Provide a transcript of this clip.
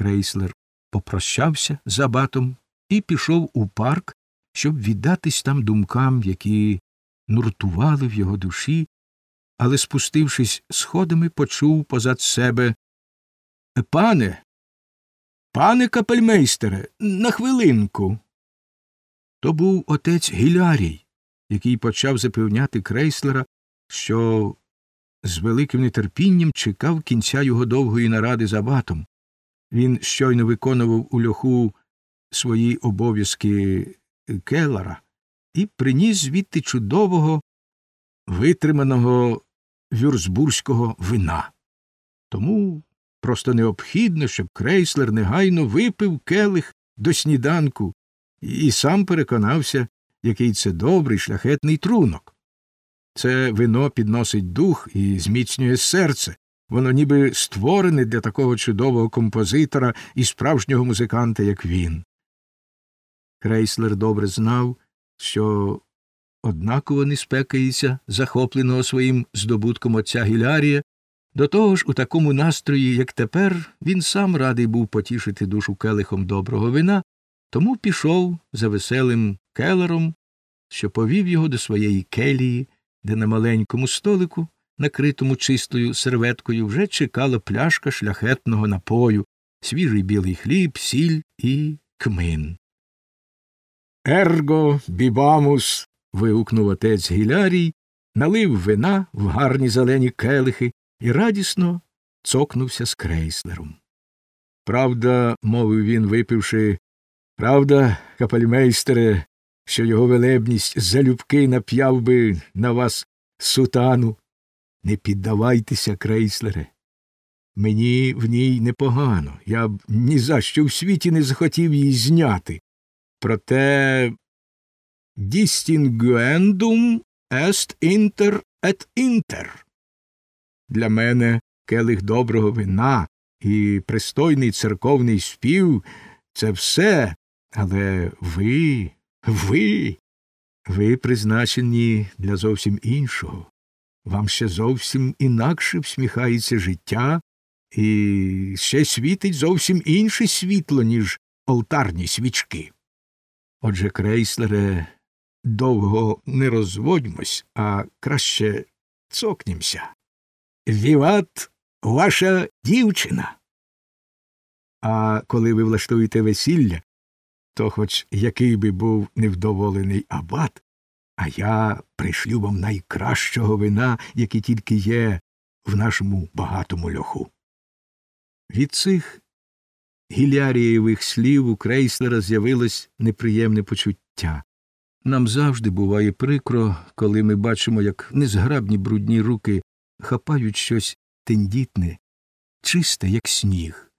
Крейслер попрощався з абатом і пішов у парк, щоб віддатись там думкам, які нуртували в його душі, але, спустившись сходами, почув позад себе Пане, пане капельмейстере, на хвилинку. То був отець Гілярій, який почав запевняти крейслера, що з великим нетерпінням чекав кінця його довгої наради з абатом. Він щойно виконував у льоху свої обов'язки келара і приніс звідти чудового, витриманого вюрсбурзького вина. Тому просто необхідно, щоб крейслер негайно випив келих до сніданку і сам переконався, який це добрий шляхетний трунок. Це вино підносить дух і зміцнює серце. Воно ніби створене для такого чудового композитора і справжнього музиканта, як він. Крейслер добре знав, що однаково не спекається захопленого своїм здобутком отця Гілярія, до того ж, у такому настрої, як тепер, він сам радий був потішити душу келихом доброго вина, тому пішов за веселим келером, що повів його до своєї келії, де на маленькому столику, накритому чистою серветкою, вже чекала пляшка шляхетного напою, свіжий білий хліб, сіль і кмин. Ерго бібамус. вигукнув отець Гілярій, налив вина в гарні зелені келихи і радісно цокнувся з крейслером. Правда, мовив він, випивши, правда, капельмейстере, що його велебність залюбки нап'яв би на вас сутану. Не піддавайтеся, крейслере. Мені в ній непогано, я б ні за що в світі не захотів її зняти. Проте distinguendum est inter et inter. Для мене келих доброго вина і пристойний церковний спів це все, але ви, ви, ви призначені для зовсім іншого. Вам ще зовсім інакше всміхається життя, і ще світить зовсім інше світло, ніж олтарні свічки. Отже, крейслере, довго не розводьмось, а краще цокнімся. Віват ваша дівчина. А коли ви влаштуєте весілля, то хоч який би був невдоволений абат, а я пришлю вам найкращого вина, яке тільки є в нашому багатому льоху. Від цих гілярієвих слів у крейслера з'явилось неприємне почуття. Нам завжди буває прикро, коли ми бачимо, як незграбні брудні руки хапають щось тендітне, чисте, як сніг.